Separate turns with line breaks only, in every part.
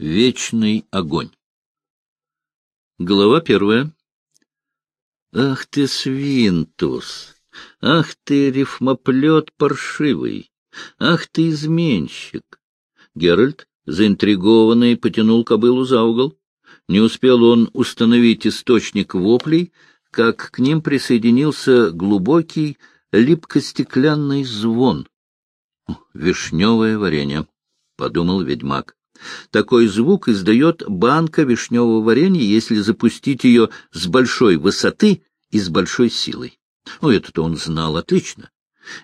Вечный огонь. Глава первая. Ах ты, свинтус! Ах ты, рифмоплет паршивый! Ах ты, изменщик! Геральт, заинтригованный, потянул кобылу за угол. Не успел он установить источник воплей, как к ним присоединился глубокий липко-стеклянный звон. «Вишневое варенье», — подумал ведьмак. Такой звук издает банка вишневого варенья, если запустить ее с большой высоты и с большой силой. Ну, это-то он знал отлично.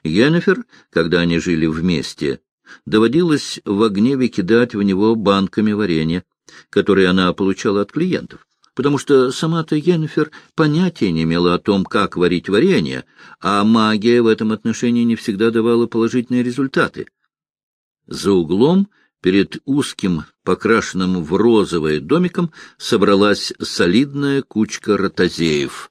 Йеннефер, когда они жили вместе, доводилось в гневе кидать в него банками варенья, которые она получала от клиентов, потому что сама-то Йеннефер понятия не имела о том, как варить варенье, а магия в этом отношении не всегда давала положительные результаты. За углом перед узким, покрашенным в розовое домиком, собралась солидная кучка ротозеев.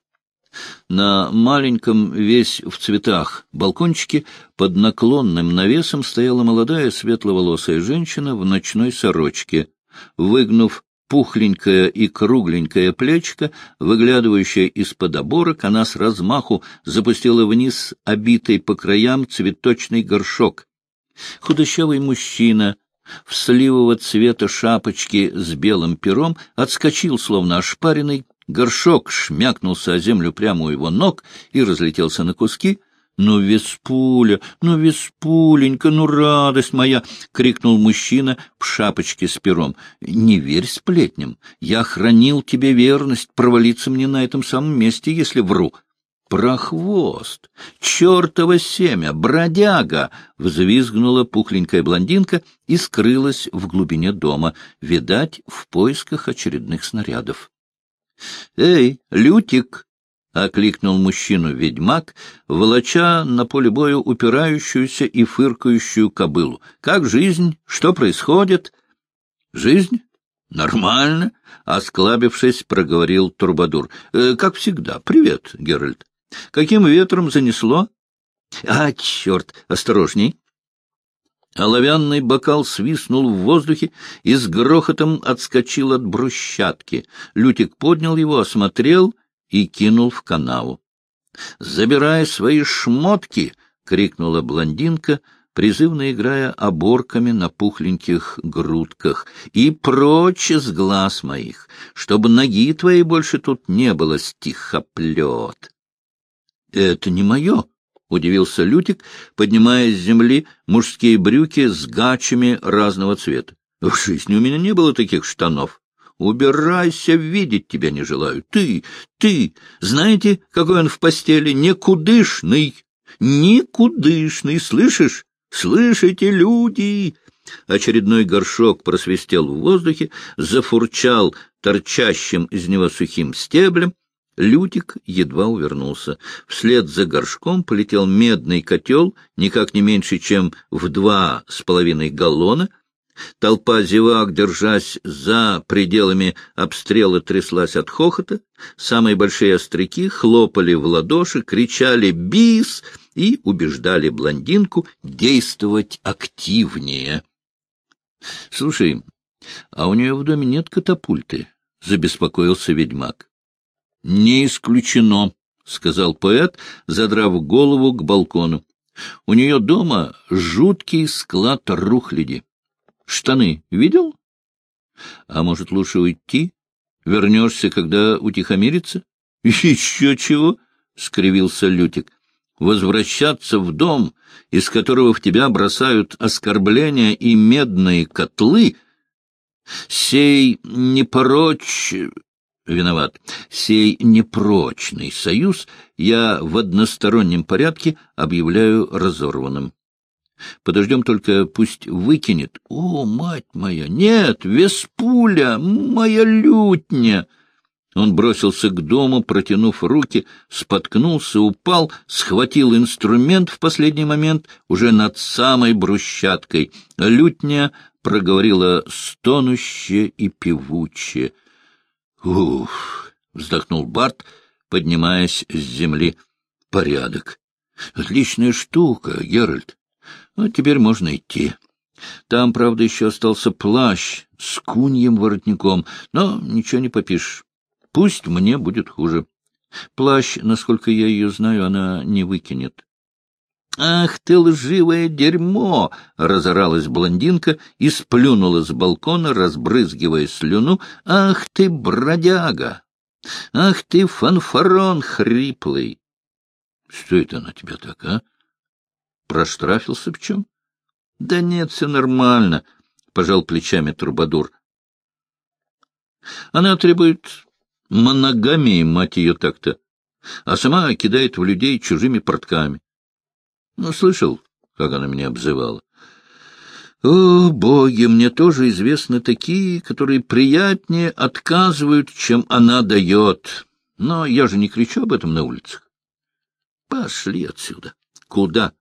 На маленьком, весь в цветах, балкончике под наклонным навесом стояла молодая светловолосая женщина в ночной сорочке. Выгнув пухленькое и кругленькое плечко, выглядывающее из-под оборок, она с размаху запустила вниз обитый по краям цветочный горшок. Худощавый мужчина в сливого цвета шапочки с белым пером, отскочил, словно ошпаренный, горшок шмякнулся о землю прямо у его ног и разлетелся на куски. «Ну, Веспуля, ну, Веспуленька, ну, радость моя!» — крикнул мужчина в шапочке с пером. «Не верь сплетням. Я хранил тебе верность провалиться мне на этом самом месте, если вру. «Прохвост! Чертово семя! Бродяга!» — взвизгнула пухленькая блондинка и скрылась в глубине дома, видать, в поисках очередных снарядов. «Эй, Лютик!» — окликнул мужчину ведьмак, волоча на поле боя упирающуюся и фыркающую кобылу. «Как жизнь? Что происходит?» «Жизнь? Нормально!» — осклабившись, проговорил Турбадур. «Э, «Как всегда. Привет, Геральт». Каким ветром занесло? А, черт, осторожней! Оловянный бокал свистнул в воздухе и с грохотом отскочил от брусчатки. Лютик поднял его, осмотрел и кинул в канаву. — Забирай свои шмотки! — крикнула блондинка, призывно играя оборками на пухленьких грудках. — И прочь с глаз моих, чтобы ноги твоей больше тут не было, стихоплет! Это не мое, — удивился Лютик, поднимая с земли мужские брюки с гачами разного цвета. — В жизни у меня не было таких штанов. Убирайся, видеть тебя не желаю. Ты, ты, знаете, какой он в постели? Никудышный, никудышный, слышишь? Слышите, люди? Очередной горшок просвистел в воздухе, зафурчал торчащим из него сухим стеблем, Лютик едва увернулся. Вслед за горшком полетел медный котел, никак не меньше, чем в два с половиной галлона. Толпа зевак, держась за пределами обстрела, тряслась от хохота. Самые большие остряки хлопали в ладоши, кричали «Бис!» и убеждали блондинку действовать активнее. — Слушай, а у нее в доме нет катапульты? — забеспокоился ведьмак. — Не исключено, — сказал поэт, задрав голову к балкону. — У нее дома жуткий склад рухляди. Штаны видел? А может, лучше уйти? Вернешься, когда утихомирится? — Еще чего? — скривился Лютик. — Возвращаться в дом, из которого в тебя бросают оскорбления и медные котлы, сей непорочь виноват. Сей непрочный союз я в одностороннем порядке объявляю разорванным. Подождем только, пусть выкинет. О, мать моя! Нет, Веспуля, моя лютня! Он бросился к дому, протянув руки, споткнулся, упал, схватил инструмент в последний момент уже над самой брусчаткой. Лютня проговорила стонуще и певуче — Уф! вздохнул Барт, поднимаясь с земли. Порядок. Отличная штука, Геральт. А теперь можно идти. Там, правда, еще остался плащ с куньим воротником, но ничего не попишешь. Пусть мне будет хуже. Плащ, насколько я ее знаю, она не выкинет. — Ах ты, лживое дерьмо! — разоралась блондинка и сплюнула с балкона, разбрызгивая слюну. — Ах ты, бродяга! Ах ты, фанфарон хриплый! — Что это на тебя так, а? Проштрафился в чем? — Да нет, все нормально, — пожал плечами Трубадур. — Она требует моногамии, мать ее так-то, а сама кидает в людей чужими портками. Ну, слышал, как она меня обзывала? О, боги, мне тоже известны такие, которые приятнее отказывают, чем она дает. Но я же не кричу об этом на улицах. Пошли отсюда. Куда?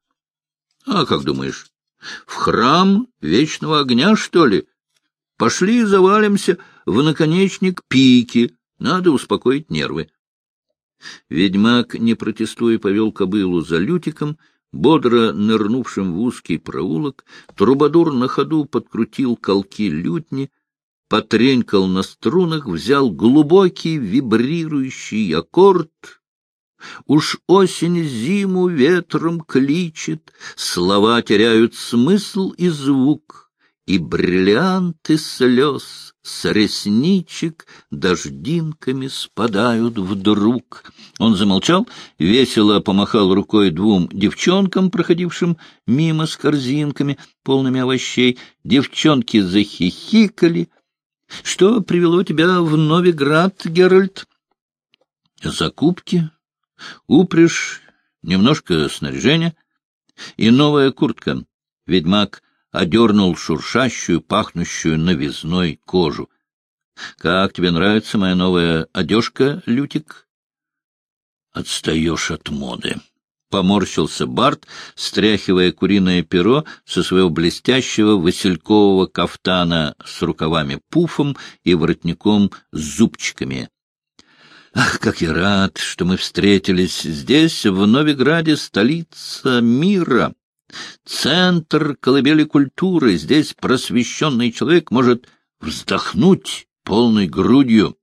А как думаешь, в храм вечного огня, что ли? Пошли завалимся в наконечник пики. Надо успокоить нервы. Ведьмак, не протестуя, повел кобылу за лютиком, бодро нырнувшим в узкий проулок, трубадур на ходу подкрутил колки лютни, потренькал на струнах, взял глубокий вибрирующий аккорд. Уж осень зиму ветром кличет, Слова теряют смысл и звук, И бриллианты слез с ресничек Дождинками спадают вдруг. Он замолчал, весело помахал рукой двум девчонкам, проходившим мимо с корзинками, полными овощей. Девчонки захихикали. — Что привело тебя в Новиград, Геральт? — Закупки, упряжь, немножко снаряжения и новая куртка. Ведьмак одернул шуршащую, пахнущую новизной кожу. — Как тебе нравится моя новая одежка, Лютик? — Отстаешь от моды. Поморщился Барт, стряхивая куриное перо со своего блестящего василькового кафтана с рукавами-пуфом и воротником с зубчиками. Ах, как я рад, что мы встретились здесь, в Новиграде, столица мира, центр колыбели культуры. Здесь просвещенный человек может вздохнуть полной грудью.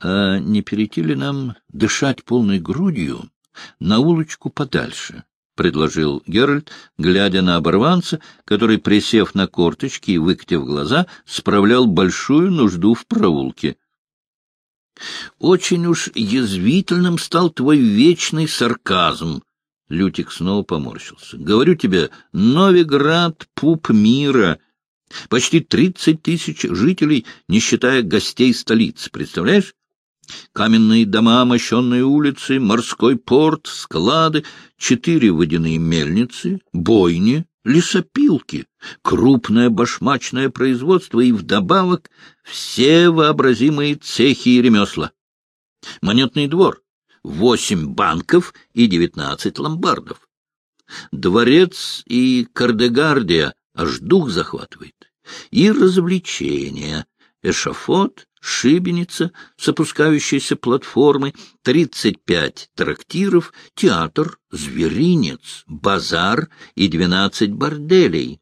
А не перейти ли нам дышать полной грудью на улочку подальше? — предложил Геральт, глядя на оборванца, который, присев на корточки и выкатив глаза, справлял большую нужду в проулке. Очень уж язвительным стал твой вечный сарказм. Лютик снова поморщился. Говорю тебе, Новиград — пуп мира. Почти тридцать тысяч жителей, не считая гостей столицы. Представляешь? Каменные дома, мощенные улицы, морской порт, склады, четыре водяные мельницы, бойни, лесопилки, крупное башмачное производство и вдобавок все вообразимые цехи и ремесла. Монетный двор, восемь банков и девятнадцать ломбардов. Дворец и Кардегардия аж дух захватывает. И развлечения, эшафот, шибеница с опускающейся платформы, тридцать пять трактиров, театр, зверинец, базар и двенадцать борделей.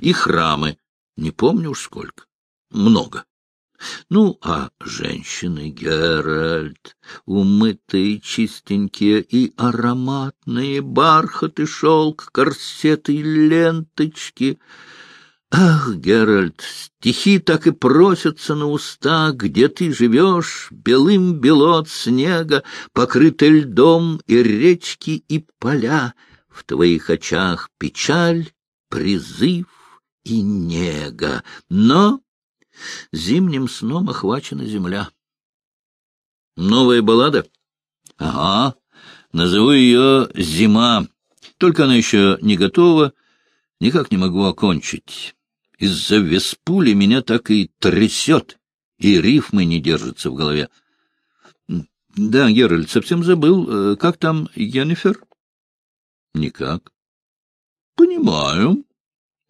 И храмы, не помню уж сколько, много. Ну, а женщины, Геральт, умытые, чистенькие и ароматные, бархат и шелк, корсеты и ленточки — Ах, Геральт, стихи так и просятся на уста, где ты живешь, белым бело от снега, покрыты льдом и речки, и поля. В твоих очах печаль, призыв и нега, но зимним сном охвачена земля. Новая баллада? Ага, назову ее «Зима». Только она еще не готова, никак не могу окончить. Из-за Веспули меня так и трясет, и рифмы не держатся в голове. Да, Геральт, совсем забыл. Э, как там Йеннифер? Никак. Понимаю.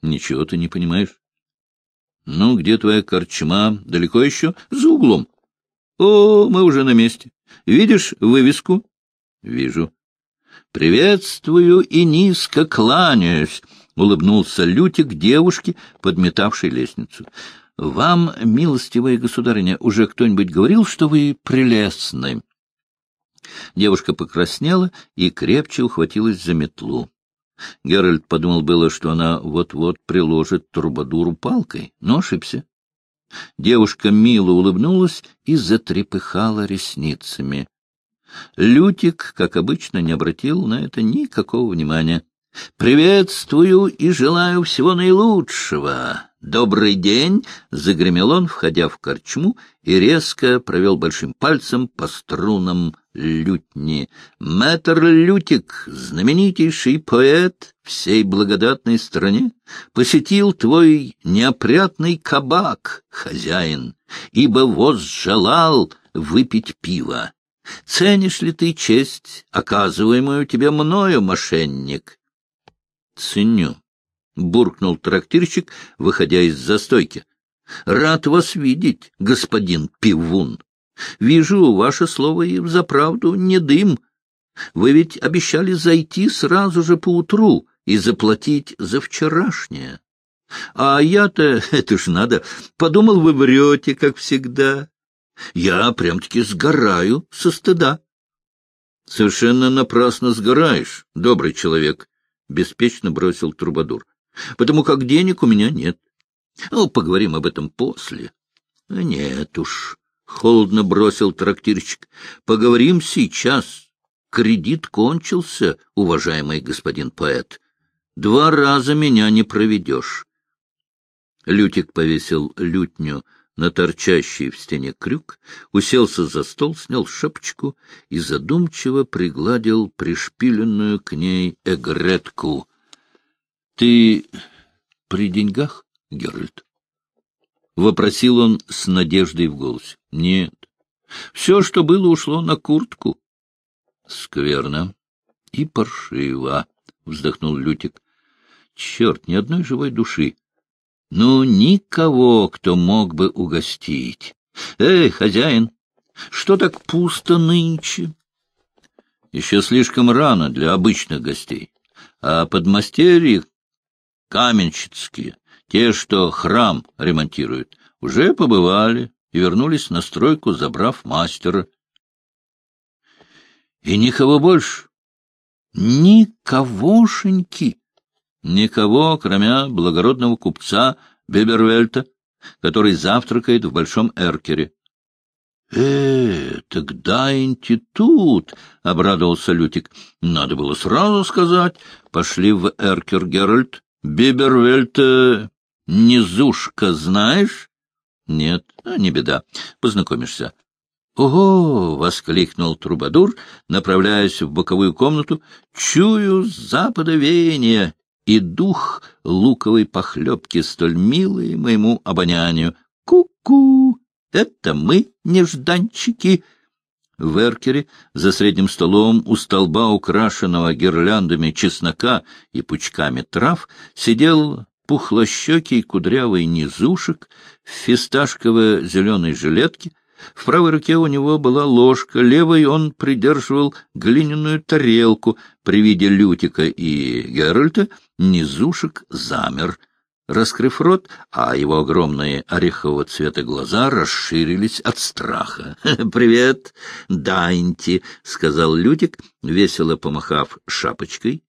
Ничего ты не понимаешь. Ну, где твоя корчма? Далеко еще? За углом. О, мы уже на месте. Видишь вывеску? Вижу. Приветствую и низко кланяюсь. — улыбнулся Лютик девушке, подметавшей лестницу. — Вам, милостивая государыня, уже кто-нибудь говорил, что вы прелестны? Девушка покраснела и крепче ухватилась за метлу. Геральт подумал было, что она вот-вот приложит трубадуру палкой, но ошибся. Девушка мило улыбнулась и затрепыхала ресницами. Лютик, как обычно, не обратил на это никакого внимания. «Приветствую и желаю всего наилучшего!» «Добрый день!» — загремел он, входя в корчму, и резко провел большим пальцем по струнам лютни. «Мэтр Лютик, знаменитейший поэт всей благодатной стране, посетил твой неопрятный кабак, хозяин, ибо возжелал выпить пиво. Ценишь ли ты честь, оказываемую тебе мною, мошенник?» «Ценю», — буркнул трактирщик, выходя из застойки. — Рад вас видеть, господин Пивун. Вижу, ваше слово и взаправду не дым. Вы ведь обещали зайти сразу же поутру и заплатить за вчерашнее. А я-то, это ж надо, подумал, вы врете, как всегда. Я прям-таки сгораю со стыда. — Совершенно напрасно сгораешь, добрый человек, — беспечно бросил Трубадур потому как денег у меня нет. Ну, поговорим об этом после. — Нет уж, — холодно бросил трактирщик, — поговорим сейчас. Кредит кончился, уважаемый господин поэт. Два раза меня не проведешь. Лютик повесил лютню на торчащий в стене крюк, уселся за стол, снял шапочку и задумчиво пригладил пришпиленную к ней эгретку — ты при деньгах, Геральт? — вопросил он с надеждой в голосе. — Нет. Все, что было, ушло на куртку. — Скверно. И паршиво, — вздохнул Лютик. — Черт, ни одной живой души. Ну, никого, кто мог бы угостить. Эй, хозяин, что так пусто нынче? Еще слишком рано для обычных гостей. А подмастерье каменщицкие, те, что храм ремонтируют, уже побывали и вернулись на стройку, забрав мастера. И никого больше. Никогошеньки. Никого, кроме благородного купца Бебервельта, который завтракает в Большом Эркере. — Э, тогда институт, — обрадовался Лютик. — Надо было сразу сказать. Пошли в Эркер, Геральт. Бибервельта низушка знаешь? Нет, а не беда, познакомишься. «Ого!» — воскликнул Трубадур, направляясь в боковую комнату. «Чую веяние и дух луковой похлебки, столь милый моему обонянию. Ку-ку! Это мы, нежданчики!» В эркере, за средним столом, у столба, украшенного гирляндами чеснока и пучками трав, сидел пухлощекий кудрявый низушек в фисташково-зеленой жилетке. В правой руке у него была ложка, левой он придерживал глиняную тарелку. При виде Лютика и Геральта низушек замер — раскрыв рот, а его огромные орехового цвета глаза расширились от страха. — Привет, Дайнти, — сказал Лютик, весело помахав шапочкой.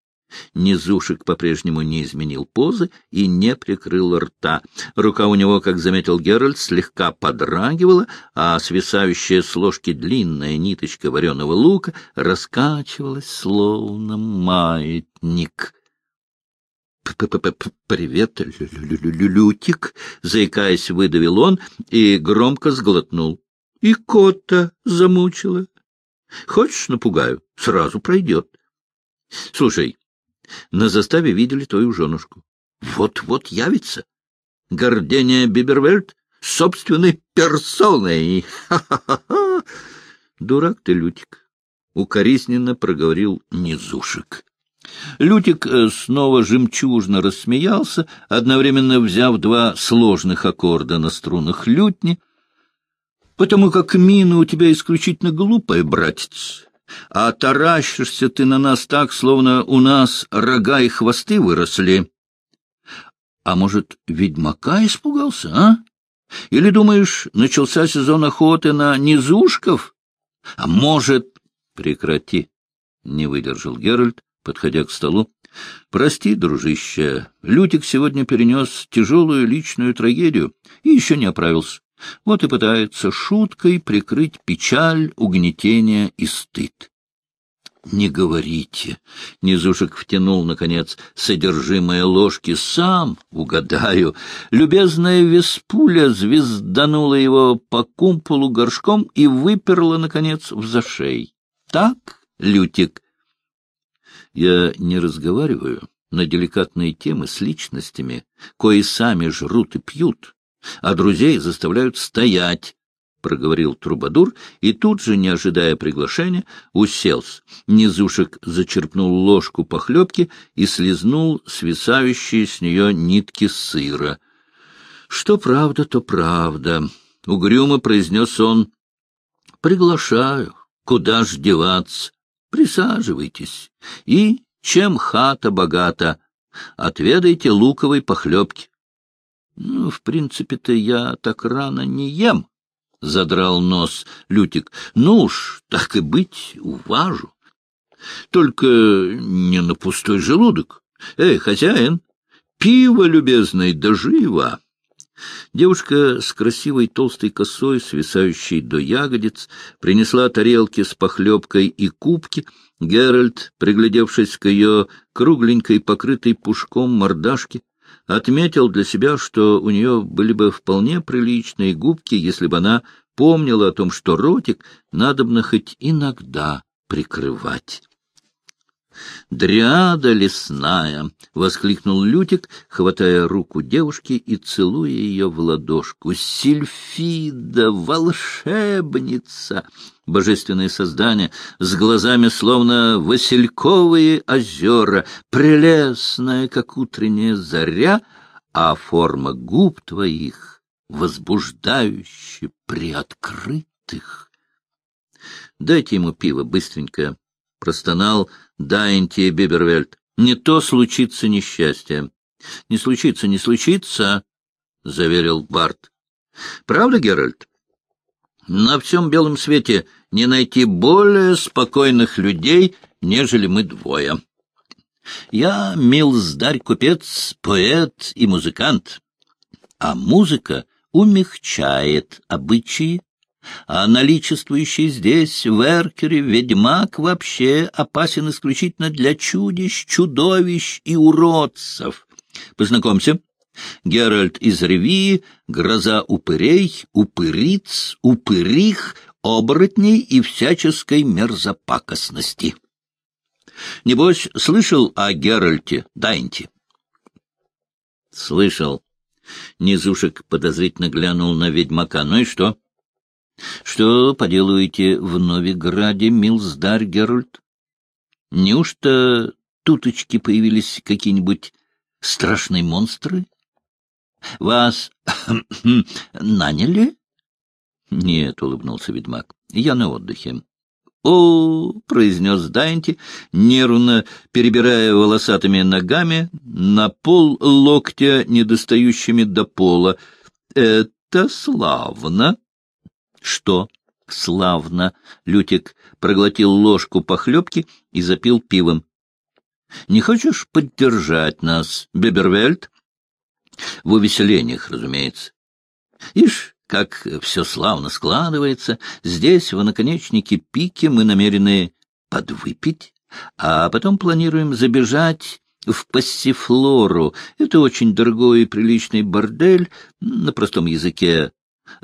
Низушек по-прежнему не изменил позы и не прикрыл рта. Рука у него, как заметил Геральт, слегка подрагивала, а свисающая с ложки длинная ниточка вареного лука раскачивалась, словно маятник. «Привет, Лютик!» — заикаясь, выдавил он и громко сглотнул. «И кота замучила. Хочешь, напугаю? Сразу пройдет. Слушай, на заставе видели твою женушку. Вот-вот явится. Гордения Бибервельд собственной персоной. Ха-ха-ха! Дурак ты, Лютик! — укоризненно проговорил Низушек. Лютик э, снова жемчужно рассмеялся, одновременно взяв два сложных аккорда на струнах лютни, потому как мина у тебя исключительно глупая, братец, а таращишься ты на нас так, словно у нас рога и хвосты выросли. А может, ведьмака испугался, а? Или, думаешь, начался сезон охоты на низушков? А может... Прекрати, — не выдержал Геральт, подходя к столу. Прости, дружище, Лютик сегодня перенес тяжелую личную трагедию и еще не оправился. Вот и пытается шуткой прикрыть печаль, угнетение и стыд. — Не говорите. Низушек втянул, наконец, содержимое ложки. Сам угадаю. Любезная Веспуля звезданула его по кумполу горшком и выперла, наконец, в зашей. Так, Лютик? Я не разговариваю на деликатные темы с личностями, кои сами жрут и пьют, а друзей заставляют стоять, — проговорил Трубадур, и тут же, не ожидая приглашения, уселся. Низушек зачерпнул ложку похлебки и слезнул свисающие с нее нитки сыра. — Что правда, то правда, — угрюмо произнес он. — Приглашаю. Куда ж деваться? Присаживайтесь. И, чем хата богата, отведайте луковой похлебки. Ну, в принципе-то я так рано не ем, — задрал нос Лютик. Ну уж, так и быть, уважу. Только не на пустой желудок. Эй, хозяин, пиво, любезный, да живо! Девушка с красивой толстой косой, свисающей до ягодиц, принесла тарелки с похлебкой и кубки. Геральт, приглядевшись к ее кругленькой, покрытой пушком мордашке, отметил для себя, что у нее были бы вполне приличные губки, если бы она помнила о том, что ротик надобно хоть иногда прикрывать. «Дриада лесная!» — воскликнул Лютик, хватая руку девушки и целуя ее в ладошку. «Сильфида! Волшебница!» Божественное создание с глазами словно васильковые озера, прелестная, как утренняя заря, а форма губ твоих возбуждающе приоткрытых. Дайте ему пиво быстренько, — простонал Дайнти Бибервельд. — Не то случится несчастье. — Не случится, не случится, — заверил Барт. — Правда, Геральт? На всем белом свете не найти более спокойных людей, нежели мы двое. Я милздарь купец, поэт и музыкант, а музыка умягчает обычаи а наличествующий здесь, в Эркере, ведьмак вообще опасен исключительно для чудищ, чудовищ и уродцев. Познакомься. Геральт из Ревии, гроза упырей, упыриц, упырих, оборотней и всяческой мерзопакостности. Небось, слышал о Геральте Дайнти? Слышал. Низушек подозрительно глянул на ведьмака. Ну и что? — Что поделаете в Новиграде, милздарь Геральт? Неужто туточки появились какие-нибудь страшные монстры? Вас наняли? — Нет, — улыбнулся ведьмак, — я на отдыхе. — О, — произнес Дайнти, нервно перебирая волосатыми ногами на пол локтя, недостающими до пола. — Это славно! Что? Славно. Лютик проглотил ложку похлебки и запил пивом. Не хочешь поддержать нас, Бебервельд? В увеселениях, разумеется. Ишь, как все славно складывается. Здесь, в наконечнике пики, мы намерены подвыпить, а потом планируем забежать в пассифлору. Это очень дорогой и приличный бордель, на простом языке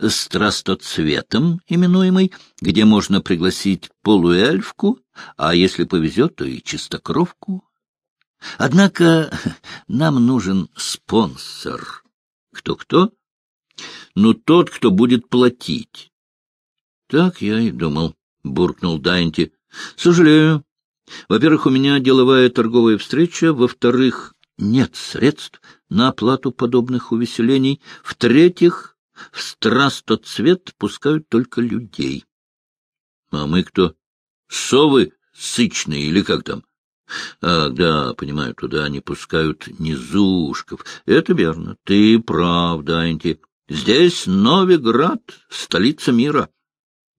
страстоцветом именуемый, где можно пригласить полуэльфку, а если повезет, то и чистокровку. Однако нам нужен спонсор. Кто-кто? Ну, тот, кто будет платить. Так я и думал, — буркнул Дайнти. Сожалею. Во-первых, у меня деловая торговая встреча. Во-вторых, нет средств на оплату подобных увеселений. В-третьих, в страстоцвет пускают только людей. А мы кто? Совы сычные или как там? Ах, да, понимаю, туда не пускают низушков. Это верно. Ты прав, Дайнти. Здесь Новиград, столица мира.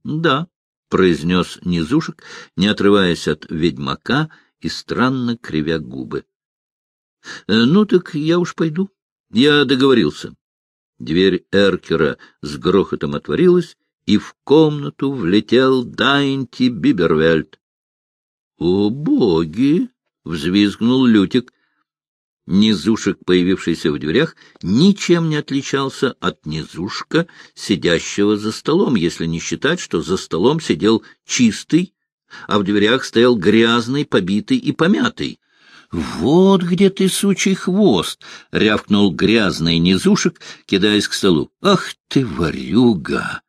Да, произнес низушек, не отрываясь от ведьмака и странно кривя губы. «Э, — Ну так я уж пойду. Я договорился. Дверь Эркера с грохотом отворилась, и в комнату влетел Дайнти Бибервельд. — О, боги! — взвизгнул Лютик. Низушек, появившийся в дверях, ничем не отличался от низушка, сидящего за столом, если не считать, что за столом сидел чистый, а в дверях стоял грязный, побитый и помятый. «Вот где ты, сучий хвост!» — рявкнул грязный низушек, кидаясь к столу. «Ах ты, ворюга!»